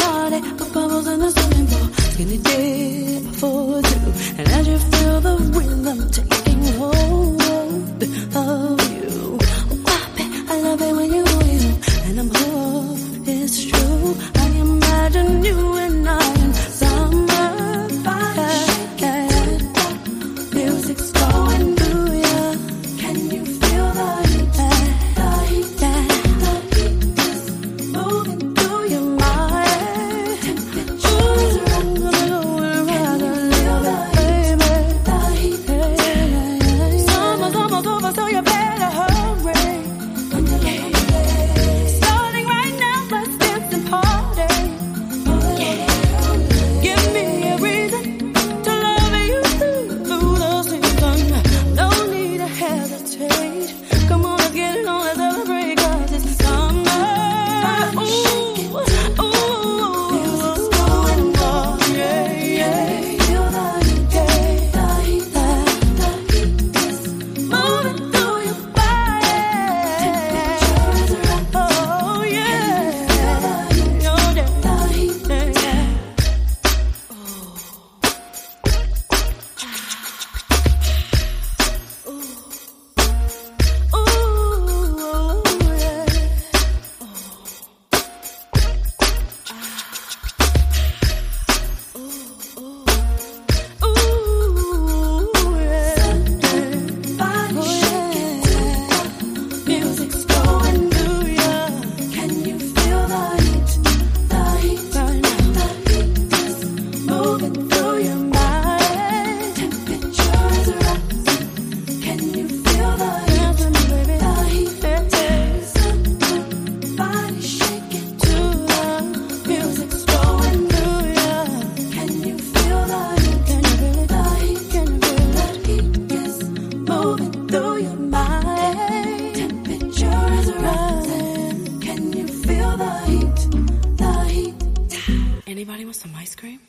body, put bubbles in the swimming pool, skinny day before two, and as you feel the rhythm, take Anybody want some ice cream?